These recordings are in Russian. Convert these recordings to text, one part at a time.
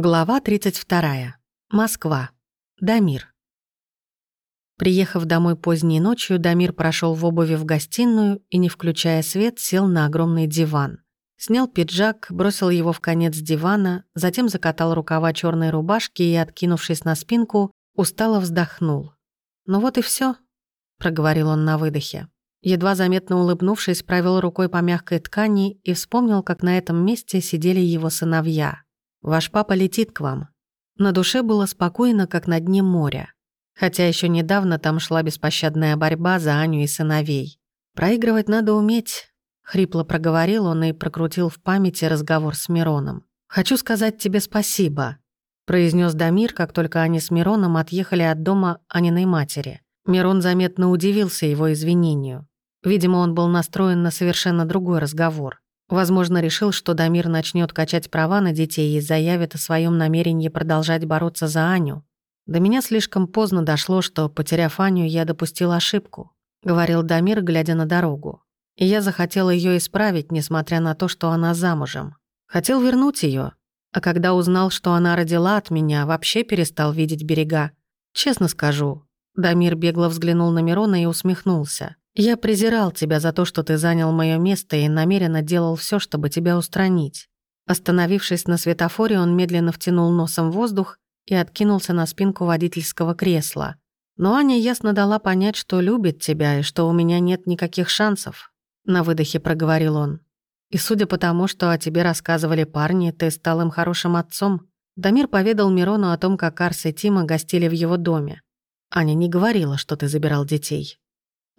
Глава 32. Москва. Дамир. Приехав домой поздней ночью, Дамир прошел в обуви в гостиную и, не включая свет, сел на огромный диван. Снял пиджак, бросил его в конец дивана, затем закатал рукава черной рубашки и, откинувшись на спинку, устало вздохнул. «Ну вот и все, проговорил он на выдохе. Едва заметно улыбнувшись, провел рукой по мягкой ткани и вспомнил, как на этом месте сидели его сыновья – Ваш папа летит к вам». На душе было спокойно, как на дне моря. Хотя еще недавно там шла беспощадная борьба за Аню и сыновей. «Проигрывать надо уметь», — хрипло проговорил он и прокрутил в памяти разговор с Мироном. «Хочу сказать тебе спасибо», — произнес Дамир, как только они с Мироном отъехали от дома Аниной матери. Мирон заметно удивился его извинению. Видимо, он был настроен на совершенно другой разговор. Возможно, решил, что Дамир начнет качать права на детей и заявит о своем намерении продолжать бороться за Аню. До меня слишком поздно дошло, что, потеряв Аню, я допустил ошибку, говорил Дамир, глядя на дорогу. И я захотел ее исправить, несмотря на то, что она замужем. Хотел вернуть ее, а когда узнал, что она родила от меня, вообще перестал видеть берега. Честно скажу, Дамир бегло взглянул на Мирона и усмехнулся. Я презирал тебя за то, что ты занял мое место и намеренно делал все, чтобы тебя устранить. Остановившись на светофоре, он медленно втянул носом воздух и откинулся на спинку водительского кресла. Но Аня ясно дала понять, что любит тебя и что у меня нет никаких шансов. На выдохе проговорил он. И судя по тому, что о тебе рассказывали парни, ты стал им хорошим отцом. Дамир поведал Мирону о том, как Арс и Тима гостили в его доме. Аня не говорила, что ты забирал детей.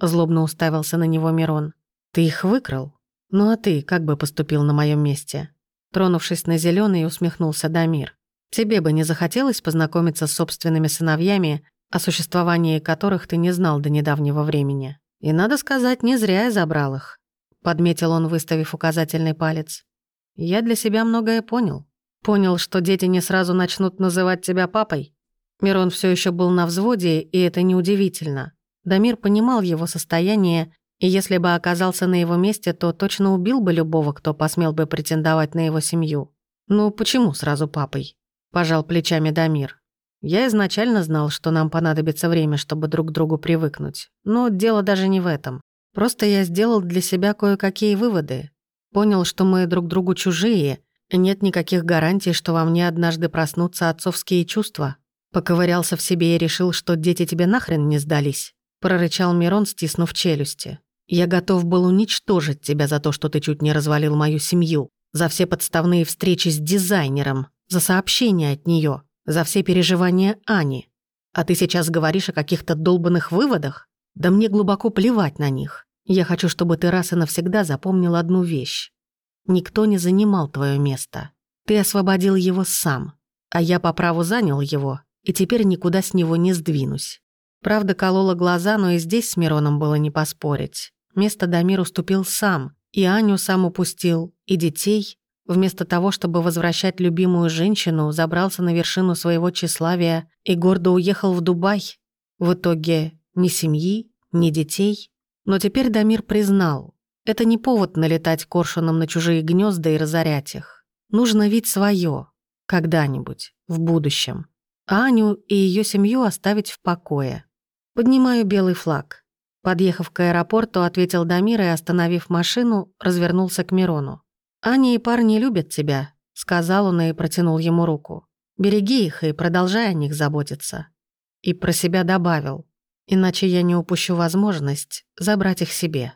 Злобно уставился на него Мирон. «Ты их выкрал? Ну а ты как бы поступил на моем месте?» Тронувшись на зеленый, усмехнулся Дамир. «Тебе бы не захотелось познакомиться с собственными сыновьями, о существовании которых ты не знал до недавнего времени? И, надо сказать, не зря я забрал их», подметил он, выставив указательный палец. «Я для себя многое понял. Понял, что дети не сразу начнут называть тебя папой. Мирон все еще был на взводе, и это неудивительно. Дамир понимал его состояние, и если бы оказался на его месте, то точно убил бы любого, кто посмел бы претендовать на его семью. «Ну почему сразу папой?» – пожал плечами Дамир. «Я изначально знал, что нам понадобится время, чтобы друг к другу привыкнуть. Но дело даже не в этом. Просто я сделал для себя кое-какие выводы. Понял, что мы друг другу чужие, и нет никаких гарантий, что во мне однажды проснутся отцовские чувства. Поковырялся в себе и решил, что дети тебе нахрен не сдались» прорычал Мирон, стиснув челюсти. «Я готов был уничтожить тебя за то, что ты чуть не развалил мою семью, за все подставные встречи с дизайнером, за сообщения от нее, за все переживания Ани. А ты сейчас говоришь о каких-то долбанных выводах? Да мне глубоко плевать на них. Я хочу, чтобы ты раз и навсегда запомнил одну вещь. Никто не занимал твое место. Ты освободил его сам, а я по праву занял его, и теперь никуда с него не сдвинусь. Правда, колола глаза, но и здесь с Мироном было не поспорить. Место Дамир уступил сам, и Аню сам упустил, и детей. Вместо того, чтобы возвращать любимую женщину, забрался на вершину своего тщеславия и гордо уехал в Дубай. В итоге ни семьи, ни детей. Но теперь Дамир признал, это не повод налетать коршуном на чужие гнезда и разорять их. Нужно ведь свое, когда-нибудь, в будущем. А Аню и ее семью оставить в покое. Поднимаю белый флаг. Подъехав к аэропорту, ответил Дамир и, остановив машину, развернулся к Мирону. «Аня и парни любят тебя», — сказал он и протянул ему руку. «Береги их и продолжай о них заботиться». И про себя добавил. «Иначе я не упущу возможность забрать их себе».